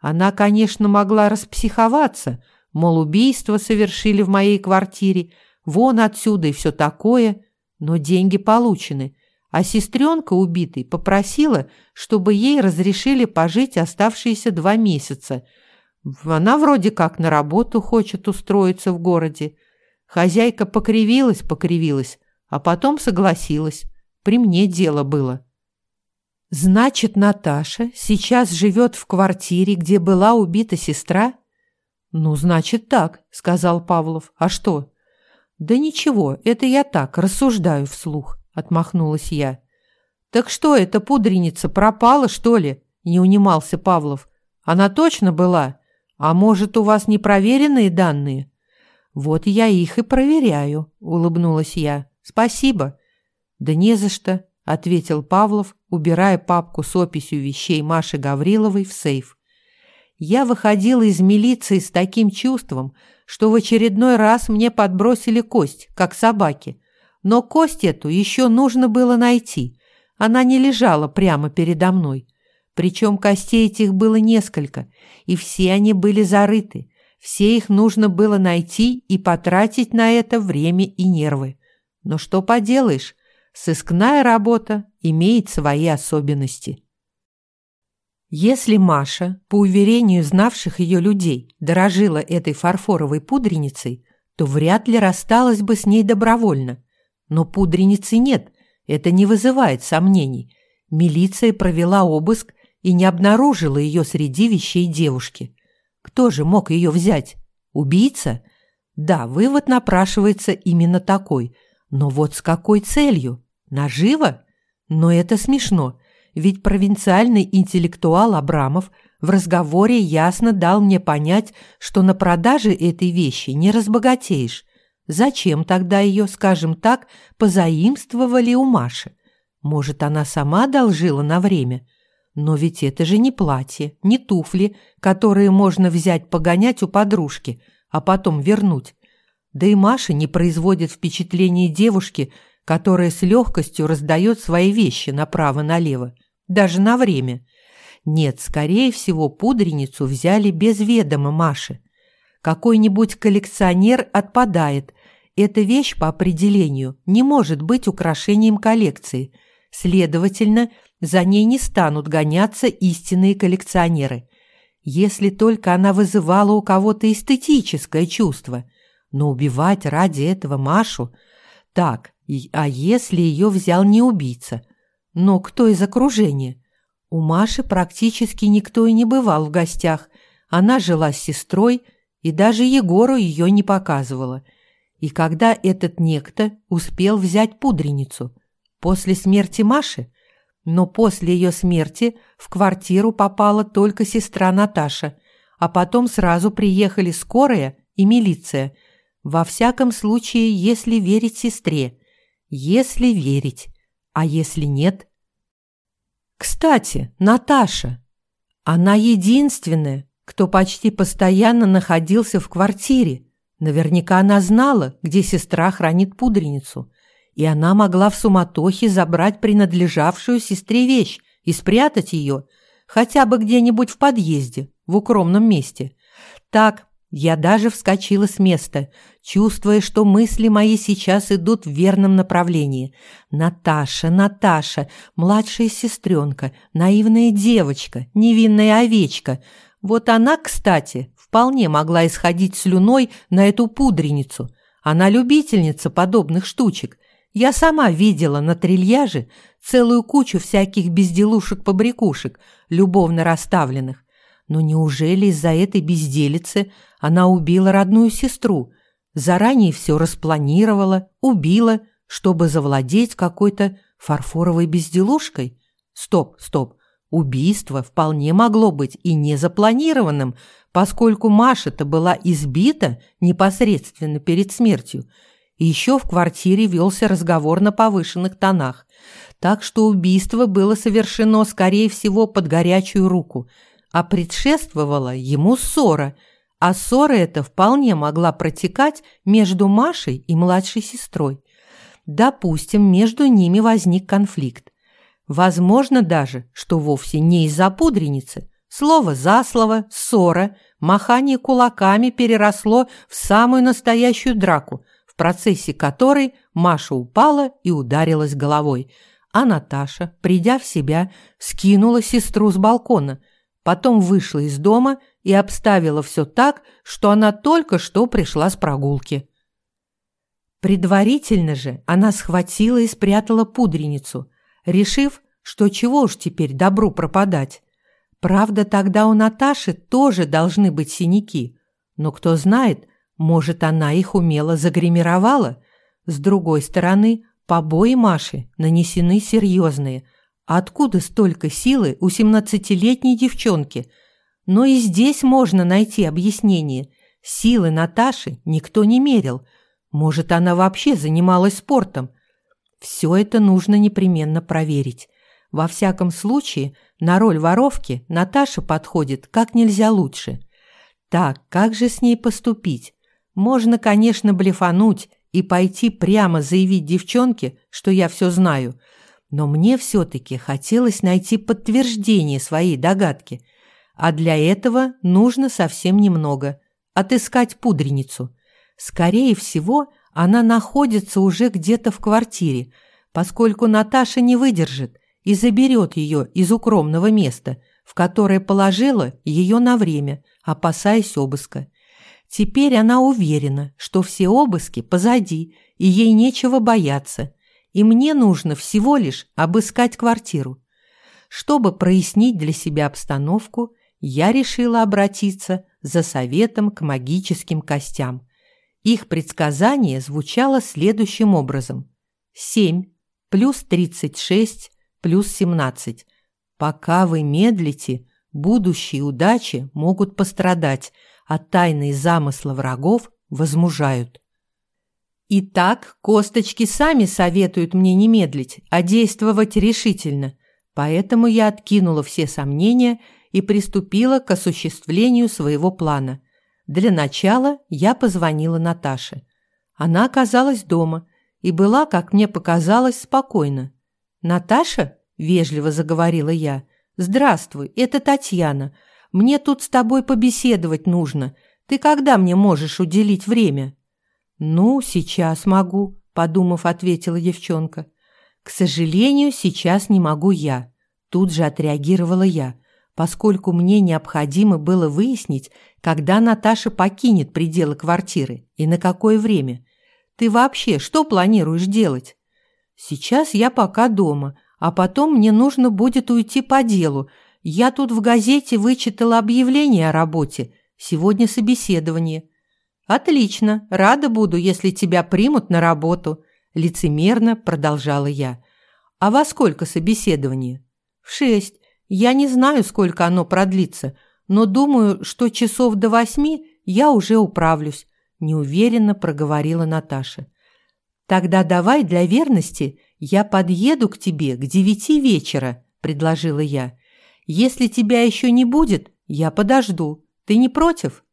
Она, конечно, могла распсиховаться, мол, убийство совершили в моей квартире, вон отсюда и все такое, но деньги получены, а сестренка убитой попросила, чтобы ей разрешили пожить оставшиеся два месяца – она вроде как на работу хочет устроиться в городе. Хозяйка покривилась, покривилась, а потом согласилась. При мне дело было. Значит, Наташа сейчас живет в квартире, где была убита сестра? Ну, значит так, сказал Павлов. А что? Да ничего, это я так рассуждаю вслух, отмахнулась я. Так что, эта пудреница пропала, что ли? Не унимался Павлов. Она точно была? А может, у вас непроверенные данные? Вот я их и проверяю, улыбнулась я. Спасибо. Да не за что, ответил Павлов, убирая папку с описью вещей Маши Гавриловой в сейф. Я выходила из милиции с таким чувством, что в очередной раз мне подбросили кость, как собаке. Но кость эту еще нужно было найти. Она не лежала прямо передо мной. Причем костей этих было несколько, и все они были зарыты. Все их нужно было найти и потратить на это время и нервы. Но что поделаешь, сыскная работа имеет свои особенности. Если Маша, по уверению знавших ее людей, дорожила этой фарфоровой пудреницей, то вряд ли рассталась бы с ней добровольно. Но пудреницы нет, это не вызывает сомнений. Милиция провела обыск и не обнаружила ее среди вещей девушки. Кто же мог ее взять? Убийца? Да, вывод напрашивается именно такой. Но вот с какой целью? Наживо? Но это смешно, ведь провинциальный интеллектуал Абрамов в разговоре ясно дал мне понять, что на продаже этой вещи не разбогатеешь. Зачем тогда ее, скажем так, позаимствовали у Маши? Может, она сама одолжила на время? Но ведь это же не платье, не туфли, которые можно взять погонять у подружки, а потом вернуть. Да и Маша не производит впечатления девушки, которая с легкостью раздает свои вещи направо-налево, даже на время. Нет, скорее всего, пудреницу взяли без ведома Маши. Какой-нибудь коллекционер отпадает. Эта вещь по определению не может быть украшением коллекции. Следовательно, за ней не станут гоняться истинные коллекционеры. Если только она вызывала у кого-то эстетическое чувство. Но убивать ради этого Машу... Так, А если ее взял не убийца? Но кто из окружения? У Маши практически никто и не бывал в гостях. Она жила с сестрой, и даже Егору ее не показывала. И когда этот некто успел взять пудреницу? После смерти Маши? Но после ее смерти в квартиру попала только сестра Наташа, а потом сразу приехали скорая и милиция. Во всяком случае, если верить сестре. Если верить. А если нет? Кстати, Наташа. Она единственная, кто почти постоянно находился в квартире. Наверняка она знала, где сестра хранит пудреницу и она могла в суматохе забрать принадлежавшую сестре вещь и спрятать ее хотя бы где-нибудь в подъезде, в укромном месте. Так, я даже вскочила с места, чувствуя, что мысли мои сейчас идут в верном направлении. Наташа, Наташа, младшая сестренка, наивная девочка, невинная овечка. Вот она, кстати, вполне могла исходить слюной на эту пудреницу. Она любительница подобных штучек я сама видела на трильяже целую кучу всяких безделушек-побрякушек, любовно расставленных. Но неужели из-за этой безделицы она убила родную сестру, заранее все распланировала, убила, чтобы завладеть какой-то фарфоровой безделушкой? Стоп, стоп. Убийство вполне могло быть и незапланированным, поскольку Маша-то была избита непосредственно перед смертью – еще в квартире велся разговор на повышенных тонах. Так что убийство было совершено, скорее всего, под горячую руку, а предшествовала ему ссора, а ссора эта вполне могла протекать между Машей и младшей сестрой. Допустим, между ними возник конфликт. Возможно даже, что вовсе не из-за пудреницы. Слово за слово, ссора, махание кулаками переросло в самую настоящую драку – в процессе которой Маша упала и ударилась головой, а Наташа, придя в себя, скинула сестру с балкона, потом вышла из дома и обставила все так, что она только что пришла с прогулки. Предварительно же она схватила и спрятала пудреницу, решив, что чего уж теперь добру пропадать. Правда, тогда у Наташи тоже должны быть синяки, но кто знает, может, она их умело загримировала? С другой стороны, побои Маши нанесены серьезные. Откуда столько силы у семнадцатилетней девчонки? Но и здесь можно найти объяснение. Силы Наташи никто не мерил. Может, она вообще занималась спортом? Все это нужно непременно проверить. Во всяком случае, на роль воровки Наташа подходит как нельзя лучше. Так, как же с ней поступить? Можно, конечно, блефануть и пойти прямо заявить девчонке, что я все знаю, но мне все-таки хотелось найти подтверждение своей догадки, а для этого нужно совсем немного – отыскать пудреницу. Скорее всего, она находится уже где-то в квартире, поскольку Наташа не выдержит и заберет ее из укромного места, в которое положила ее на время, опасаясь обыска. Теперь она уверена, что все обыски позади, и ей нечего бояться, и мне нужно всего лишь обыскать квартиру. Чтобы прояснить для себя обстановку, я решила обратиться за советом к магическим костям. Их предсказание звучало следующим образом. 7 плюс 36 плюс 17. Пока вы медлите, будущие удачи могут пострадать – а тайные замыслы врагов возмужают. Итак, косточки сами советуют мне не медлить, а действовать решительно, поэтому я откинула все сомнения и приступила к осуществлению своего плана. Для начала я позвонила Наташе. Она оказалась дома и была, как мне показалось, спокойна. «Наташа?» – вежливо заговорила я. «Здравствуй, это Татьяна. Мне тут с тобой побеседовать нужно. Ты когда мне можешь уделить время?» «Ну, сейчас могу», – подумав, ответила девчонка. «К сожалению, сейчас не могу я», – тут же отреагировала я, поскольку мне необходимо было выяснить, когда Наташа покинет пределы квартиры и на какое время. Ты вообще что планируешь делать? Сейчас я пока дома, а потом мне нужно будет уйти по делу. Я тут в газете вычитала объявление о работе. Сегодня собеседование. Отлично, рада буду, если тебя примут на работу, лицемерно продолжала я. А во сколько собеседование? В шесть. Я не знаю, сколько оно продлится, но думаю, что часов до восьми я уже управлюсь, неуверенно проговорила Наташа. Тогда давай для верности я подъеду к тебе к девяти вечера, предложила я. Если тебя еще не будет, я подожду. Ты не против?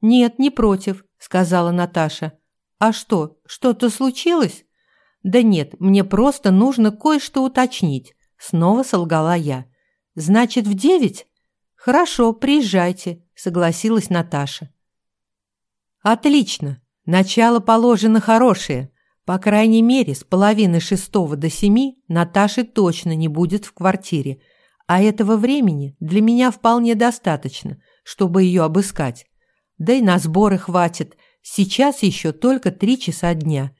Нет, не против, сказала Наташа. А что, что-то случилось? Да нет, мне просто нужно кое-что уточнить, снова солгала я. Значит, в девять? Хорошо, приезжайте, согласилась Наташа. Отлично. Начало положено хорошее. По крайней мере, с половины шестого до семи Наташи точно не будет в квартире, а этого времени для меня вполне достаточно, чтобы ее обыскать. Да и на сборы хватит, сейчас еще только три часа дня.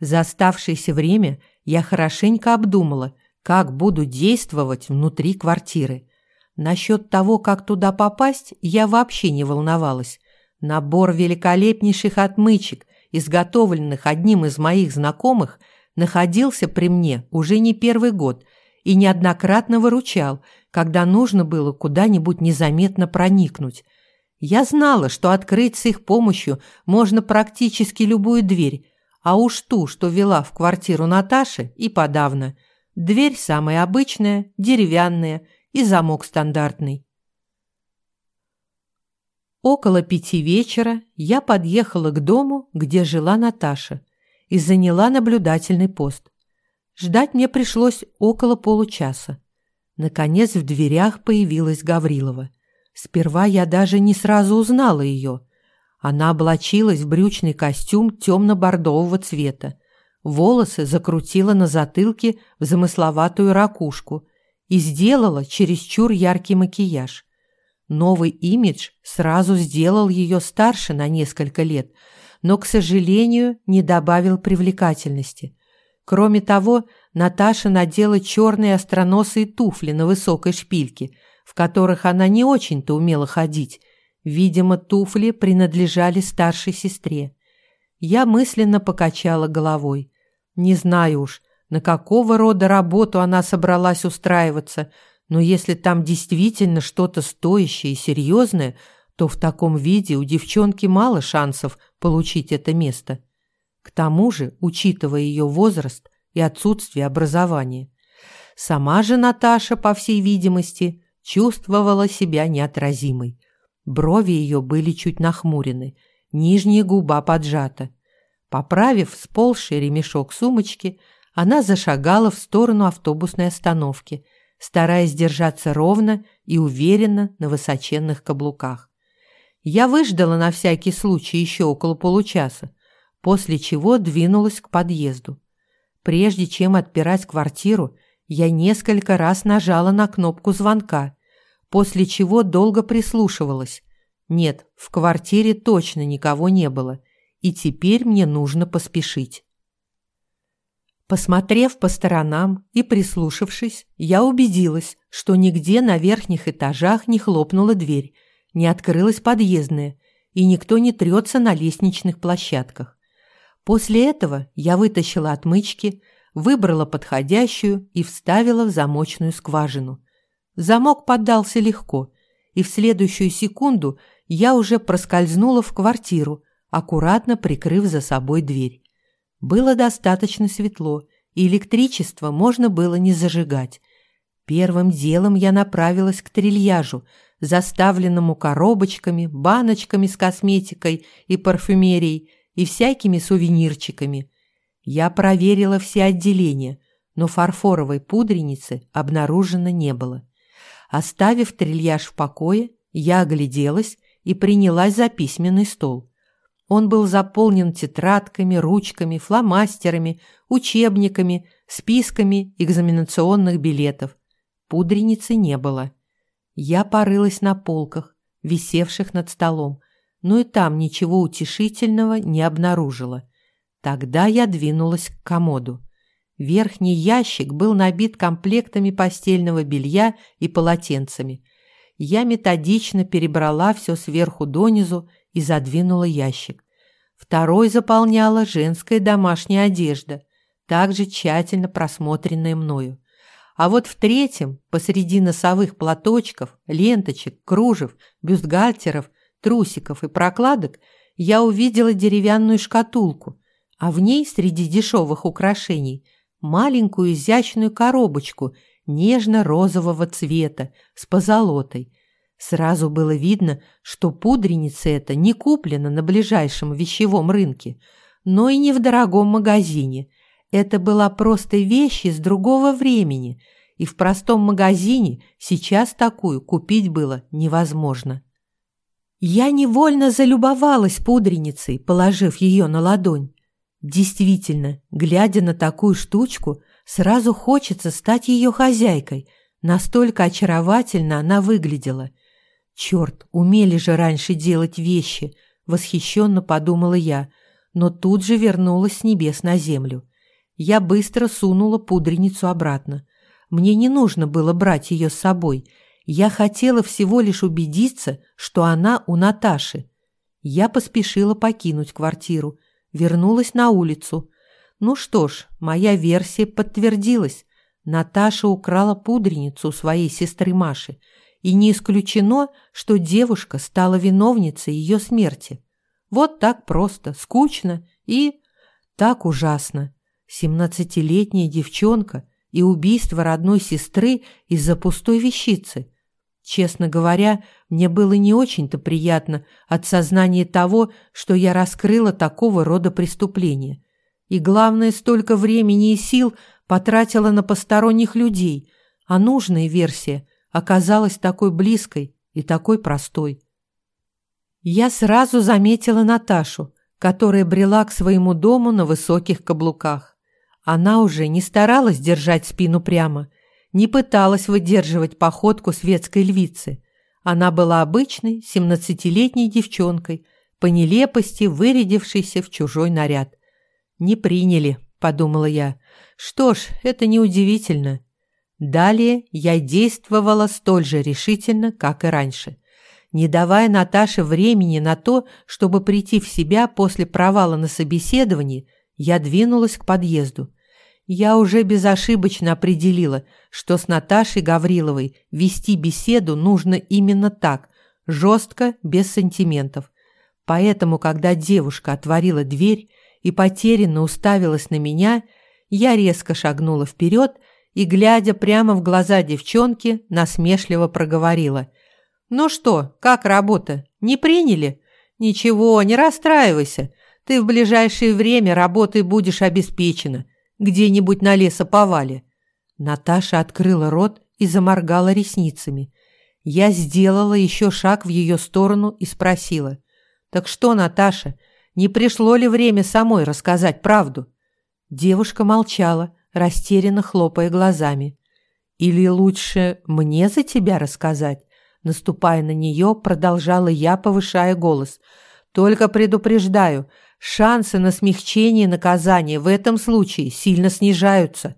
За оставшееся время я хорошенько обдумала, как буду действовать внутри квартиры. Насчет того, как туда попасть, я вообще не волновалась. Набор великолепнейших отмычек, изготовленных одним из моих знакомых, находился при мне уже не первый год и неоднократно выручал, когда нужно было куда-нибудь незаметно проникнуть. Я знала, что открыть с их помощью можно практически любую дверь, а уж ту, что вела в квартиру Наташи, и подавно. Дверь самая обычная, деревянная и замок стандартный. Около пяти вечера я подъехала к дому, где жила Наташа, и заняла наблюдательный пост. Ждать мне пришлось около получаса. Наконец в дверях появилась Гаврилова. Сперва я даже не сразу узнала ее. Она облачилась в брючный костюм темно-бордового цвета. Волосы закрутила на затылке в замысловатую ракушку и сделала чересчур яркий макияж. Новый имидж сразу сделал ее старше на несколько лет, но, к сожалению, не добавил привлекательности. Кроме того, Наташа надела черные остроносые туфли на высокой шпильке, в которых она не очень-то умела ходить. Видимо, туфли принадлежали старшей сестре. Я мысленно покачала головой. Не знаю уж, на какого рода работу она собралась устраиваться – но если там действительно что-то стоящее и серьезное, то в таком виде у девчонки мало шансов получить это место. Тому же, учитывая ее возраст и отсутствие образования. Сама же Наташа, по всей видимости, чувствовала себя неотразимой. Брови ее были чуть нахмурены, нижняя губа поджата. Поправив сползший ремешок сумочки, она зашагала в сторону автобусной остановки – стараясь держаться ровно и уверенно на высоченных каблуках. Я выждала на всякий случай еще около получаса, после чего двинулась к подъезду. Прежде чем отпирать квартиру, я несколько раз нажала на кнопку звонка, после чего долго прислушивалась. Нет, в квартире точно никого не было, и теперь мне нужно поспешить. Посмотрев по сторонам и прислушавшись, я убедилась, что нигде на верхних этажах не хлопнула дверь, не открылась подъездная, и никто не трется на лестничных площадках. После этого я вытащила отмычки, выбрала подходящую и вставила в замочную скважину. Замок поддался легко, и в следующую секунду я уже проскользнула в квартиру, аккуратно прикрыв за собой дверь. Было достаточно светло, и электричество можно было не зажигать. Первым делом я направилась к трильяжу, заставленному коробочками, баночками с косметикой и парфюмерией и всякими сувенирчиками. Я проверила все отделения, но фарфоровой пудреницы обнаружено не было. Оставив трильяж в покое, я огляделась и принялась за письменный стол. Он был заполнен тетрадками, ручками, фломастерами, учебниками, списками экзаменационных билетов. Пудреницы не было. Я порылась на полках, висевших над столом, но и там ничего утешительного не обнаружила. Тогда я двинулась к комоду. Верхний ящик был набит комплектами постельного белья и полотенцами. Я методично перебрала все сверху донизу и задвинула ящик. Второй заполняла женская домашняя одежда, также тщательно просмотренная мною. А вот в третьем, посреди носовых платочков, ленточек, кружев, бюстгальтеров, трусиков и прокладок, я увидела деревянную шкатулку, а в ней среди дешевых украшений маленькую изящную коробочку нежно-розового цвета с позолотой. Сразу было видно, что пудреница эта не куплена на ближайшем вещевом рынке, но и не в дорогом магазине. Это была просто вещь из другого времени, и в простом магазине сейчас такую купить было невозможно. Я невольно залюбовалась пудреницей, положив ее на ладонь. Действительно, глядя на такую штучку, сразу хочется стать ее хозяйкой. Настолько очаровательно она выглядела. Черт, умели же раньше делать вещи, восхищенно подумала я, но тут же вернулась с небес на землю. Я быстро сунула пудреницу обратно. Мне не нужно было брать ее с собой. Я хотела всего лишь убедиться, что она у Наташи. Я поспешила покинуть квартиру вернулась на улицу. Ну что ж, моя версия подтвердилась. Наташа украла пудреницу своей сестры Маши, и не исключено, что девушка стала виновницей ее смерти. Вот так просто, скучно и так ужасно. Семнадцатилетняя девчонка и убийство родной сестры из-за пустой вещицы. Честно говоря, мне было не очень-то приятно от сознания того, что я раскрыла такого рода преступления. И главное, столько времени и сил потратила на посторонних людей, а нужная версия оказалась такой близкой и такой простой. Я сразу заметила Наташу, которая брела к своему дому на высоких каблуках. Она уже не старалась держать спину прямо, не пыталась выдерживать походку светской львицы. Она была обычной семнадцатилетней девчонкой, по нелепости вырядившейся в чужой наряд. «Не приняли», — подумала я. «Что ж, это неудивительно». Далее я действовала столь же решительно, как и раньше. Не давая Наташе времени на то, чтобы прийти в себя после провала на собеседовании, я двинулась к подъезду. Я уже безошибочно определила, что с Наташей Гавриловой вести беседу нужно именно так, жестко, без сантиментов. Поэтому, когда девушка отворила дверь и потерянно уставилась на меня, я резко шагнула вперед и, глядя прямо в глаза девчонки, насмешливо проговорила. «Ну что, как работа? Не приняли? Ничего, не расстраивайся. Ты в ближайшее время работой будешь обеспечена где-нибудь на лесоповале. Наташа открыла рот и заморгала ресницами. Я сделала еще шаг в ее сторону и спросила. «Так что, Наташа, не пришло ли время самой рассказать правду?» Девушка молчала, растерянно хлопая глазами. «Или лучше мне за тебя рассказать?» Наступая на нее, продолжала я, повышая голос. «Только предупреждаю, шансы на смягчение наказания в этом случае сильно снижаются.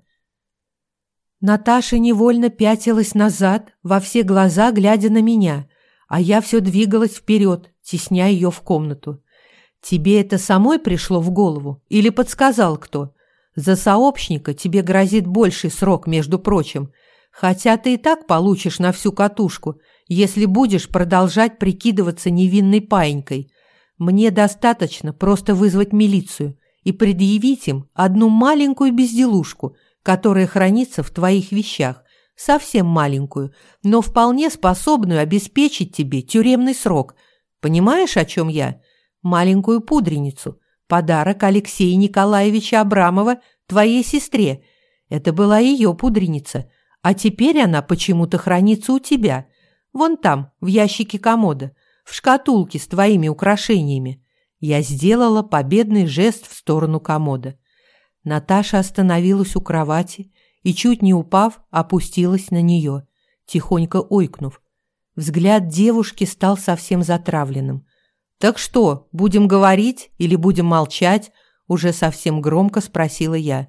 Наташа невольно пятилась назад, во все глаза глядя на меня, а я все двигалась вперед, тесняя ее в комнату. «Тебе это самой пришло в голову или подсказал кто? За сообщника тебе грозит больший срок, между прочим, хотя ты и так получишь на всю катушку, если будешь продолжать прикидываться невинной паинькой. Мне достаточно просто вызвать милицию и предъявить им одну маленькую безделушку, которая хранится в твоих вещах, совсем маленькую, но вполне способную обеспечить тебе тюремный срок. Понимаешь, о чем я? Маленькую пудреницу. Подарок Алексея Николаевича Абрамова твоей сестре. Это была ее пудреница, а теперь она почему-то хранится у тебя. Вон там, в ящике комода в шкатулке с твоими украшениями. Я сделала победный жест в сторону комода. Наташа остановилась у кровати и, чуть не упав, опустилась на нее, тихонько ойкнув. Взгляд девушки стал совсем затравленным. «Так что, будем говорить или будем молчать?» уже совсем громко спросила я.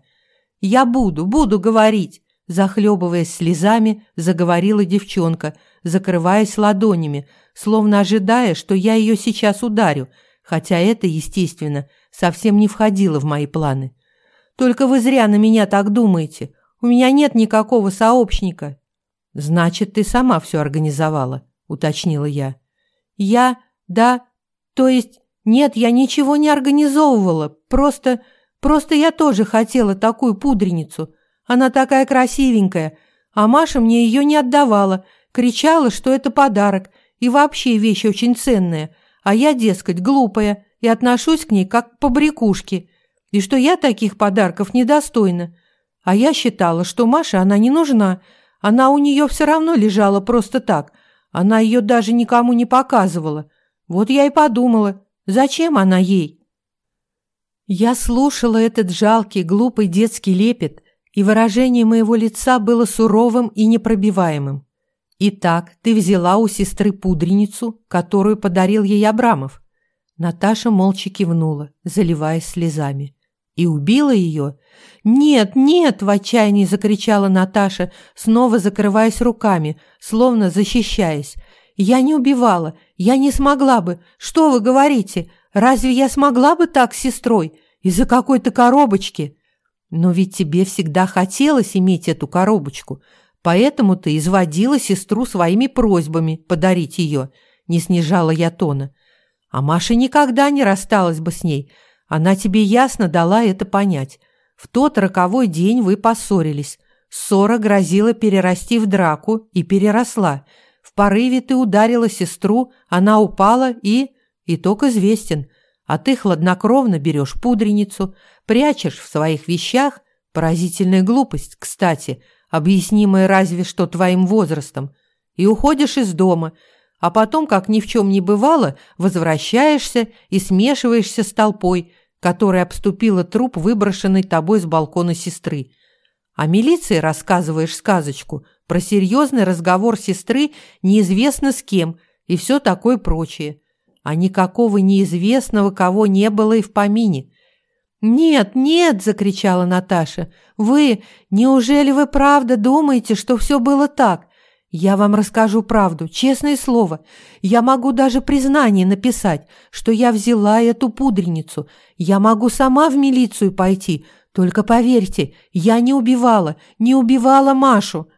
«Я буду, буду говорить!» Захлебываясь слезами, заговорила девчонка, закрываясь ладонями, словно ожидая, что я ее сейчас ударю, хотя это, естественно, совсем не входило в мои планы. «Только вы зря на меня так думаете. У меня нет никакого сообщника». «Значит, ты сама все организовала», — уточнила я. «Я? Да. То есть нет, я ничего не организовывала. Просто... Просто я тоже хотела такую пудреницу. Она такая красивенькая. А Маша мне ее не отдавала. Кричала, что это подарок. И вообще вещь очень ценная. А я, дескать, глупая. И отношусь к ней как к побрякушке. И что я таких подарков недостойна. А я считала, что Маше она не нужна. Она у нее все равно лежала просто так. Она ее даже никому не показывала. Вот я и подумала, Зачем она ей? Я слушала этот жалкий, глупый детский лепет, и выражение моего лица было суровым и непробиваемым. «Итак, ты взяла у сестры пудреницу, которую подарил ей Абрамов?» Наташа молча кивнула, заливаясь слезами. «И убила ее?» «Нет, нет!» – в отчаянии закричала Наташа, снова закрываясь руками, словно защищаясь. «Я не убивала, я не смогла бы. Что вы говорите? Разве я смогла бы так с сестрой? Из-за какой-то коробочки? Но ведь тебе всегда хотелось иметь эту коробочку. Поэтому ты изводила сестру своими просьбами подарить ее. Не снижала я тона. А Маша никогда не рассталась бы с ней. Она тебе ясно дала это понять. В тот роковой день вы поссорились. Ссора грозила перерасти в драку и переросла – в порыве ты ударила сестру, она упала и... Итог известен. А ты хладнокровно берешь пудреницу, прячешь в своих вещах, поразительная глупость, кстати, объяснимая разве что твоим возрастом, и уходишь из дома, а потом, как ни в чем не бывало, возвращаешься и смешиваешься с толпой, которая обступила труп, выброшенный тобой с балкона сестры. А милиции рассказываешь сказочку – про серьезный разговор сестры неизвестно с кем и все такое прочее. А никакого неизвестного кого не было и в помине. «Нет, нет!» – закричала Наташа. «Вы, неужели вы правда думаете, что все было так? Я вам расскажу правду, честное слово. Я могу даже признание написать, что я взяла эту пудреницу. Я могу сама в милицию пойти. Только поверьте, я не убивала, не убивала Машу.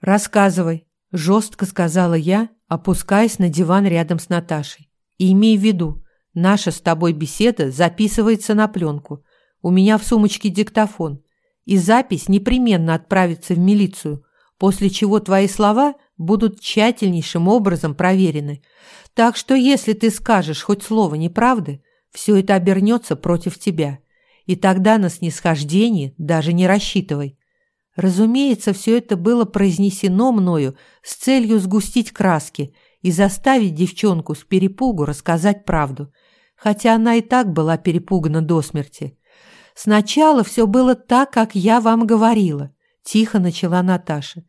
«Рассказывай», – жестко сказала я, опускаясь на диван рядом с Наташей. «И имей в виду, наша с тобой беседа записывается на пленку. У меня в сумочке диктофон. И запись непременно отправится в милицию, после чего твои слова будут тщательнейшим образом проверены. Так что если ты скажешь хоть слово неправды, все это обернется против тебя. И тогда на снисхождение даже не рассчитывай. Разумеется, все это было произнесено мною с целью сгустить краски и заставить девчонку с перепугу рассказать правду, хотя она и так была перепугана до смерти. «Сначала все было так, как я вам говорила», – тихо начала Наташа.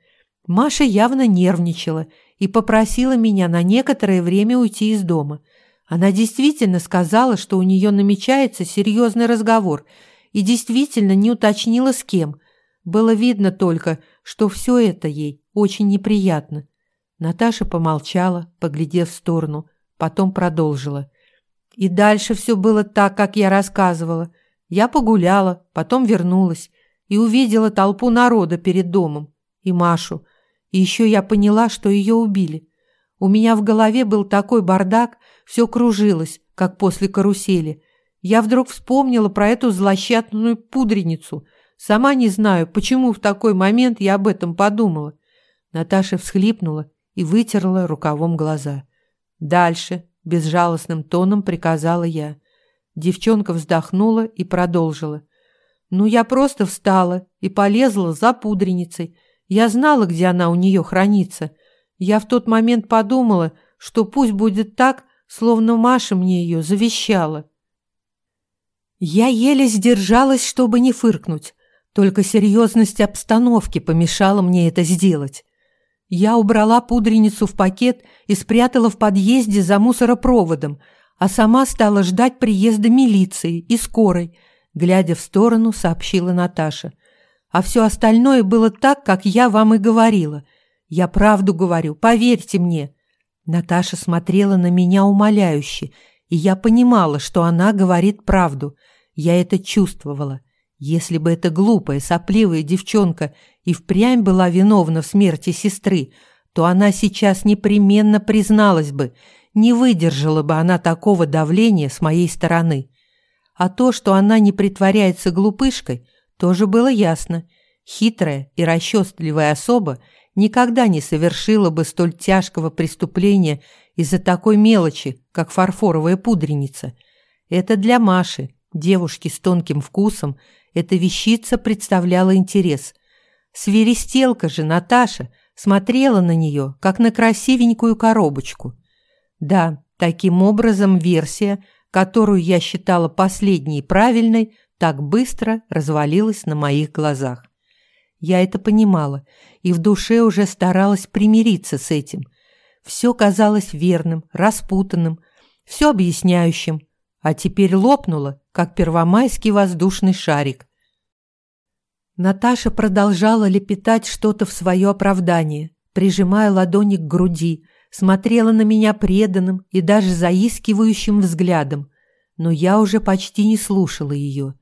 Маша явно нервничала и попросила меня на некоторое время уйти из дома. Она действительно сказала, что у нее намечается серьезный разговор, и действительно не уточнила с кем – было видно только, что все это ей очень неприятно. Наташа помолчала, поглядев в сторону, потом продолжила. И дальше все было так, как я рассказывала. Я погуляла, потом вернулась и увидела толпу народа перед домом и Машу. И еще я поняла, что ее убили. У меня в голове был такой бардак, все кружилось, как после карусели. Я вдруг вспомнила про эту злосчастную пудреницу, Сама не знаю, почему в такой момент я об этом подумала. Наташа всхлипнула и вытерла рукавом глаза. Дальше, безжалостным тоном приказала я. Девчонка вздохнула и продолжила. Ну, я просто встала и полезла за пудреницей. Я знала, где она у нее хранится. Я в тот момент подумала, что пусть будет так, словно Маша мне ее завещала. Я еле сдержалась, чтобы не фыркнуть. Только серьезность обстановки помешала мне это сделать. Я убрала пудреницу в пакет и спрятала в подъезде за мусоропроводом, а сама стала ждать приезда милиции и скорой, глядя в сторону, сообщила Наташа. А все остальное было так, как я вам и говорила. Я правду говорю, поверьте мне. Наташа смотрела на меня умоляюще, и я понимала, что она говорит правду. Я это чувствовала. Если бы эта глупая, сопливая девчонка и впрямь была виновна в смерти сестры, то она сейчас непременно призналась бы – не выдержала бы она такого давления с моей стороны. А то, что она не притворяется глупышкой, тоже было ясно. Хитрая и расчетливая особа никогда не совершила бы столь тяжкого преступления из-за такой мелочи, как фарфоровая пудреница. Это для Маши, девушки с тонким вкусом, эта вещица представляла интерес. Свиристелка же Наташа смотрела на нее, как на красивенькую коробочку – да, таким образом версия, которую я считала последней и правильной, так быстро развалилась на моих глазах. Я это понимала и в душе уже старалась примириться с этим. Все казалось верным, распутанным, все объясняющим, а теперь лопнуло, как первомайский воздушный шарик. Наташа продолжала лепетать что-то в свое оправдание, прижимая ладони к груди, смотрела на меня преданным и даже заискивающим взглядом, но я уже почти не слушала ее.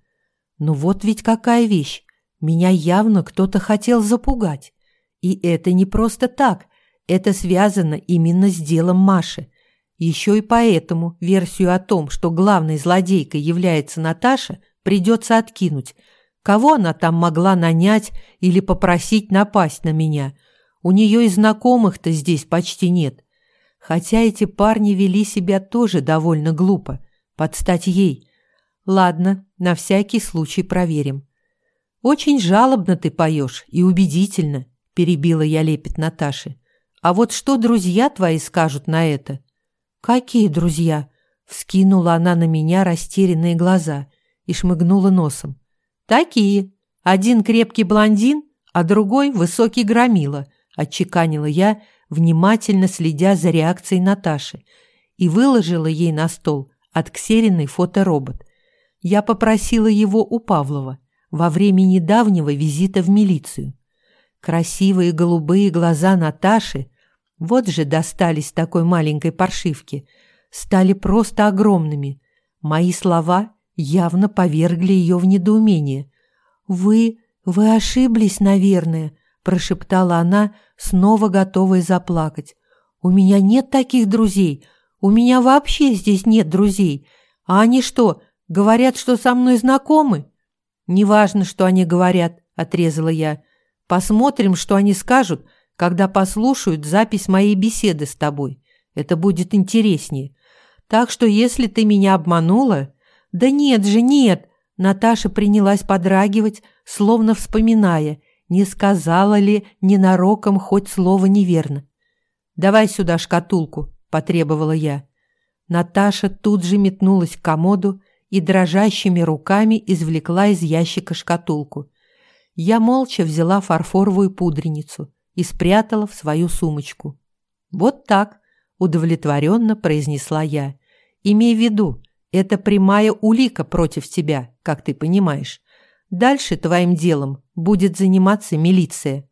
Ну вот ведь какая вещь! Меня явно кто-то хотел запугать. И это не просто так, это связано именно с делом Маши. Еще и поэтому версию о том, что главной злодейкой является Наташа, придется откинуть. Кого она там могла нанять или попросить напасть на меня – у нее и знакомых-то здесь почти нет. Хотя эти парни вели себя тоже довольно глупо, под стать ей. Ладно, на всякий случай проверим. Очень жалобно ты поешь и убедительно, перебила я лепет Наташи. А вот что друзья твои скажут на это? Какие друзья? Вскинула она на меня растерянные глаза и шмыгнула носом. Такие. Один крепкий блондин, а другой высокий громила –– отчеканила я, внимательно следя за реакцией Наташи, и выложила ей на стол отксеренный фоторобот. Я попросила его у Павлова во время недавнего визита в милицию. Красивые голубые глаза Наташи, вот же достались такой маленькой паршивке, стали просто огромными. Мои слова явно повергли ее в недоумение. «Вы... вы ошиблись, наверное», – прошептала она, снова готовая заплакать. «У меня нет таких друзей. У меня вообще здесь нет друзей. А они что, говорят, что со мной знакомы?» «Неважно, что они говорят», – отрезала я. «Посмотрим, что они скажут, когда послушают запись моей беседы с тобой. Это будет интереснее. Так что если ты меня обманула...» «Да нет же, нет!» Наташа принялась подрагивать, словно вспоминая – не сказала ли ненароком хоть слово неверно. «Давай сюда шкатулку», – потребовала я. Наташа тут же метнулась к комоду и дрожащими руками извлекла из ящика шкатулку. Я молча взяла фарфоровую пудреницу и спрятала в свою сумочку. «Вот так», – удовлетворенно произнесла я. «Имей в виду, это прямая улика против тебя, как ты понимаешь. Дальше твоим делом будет заниматься милиция.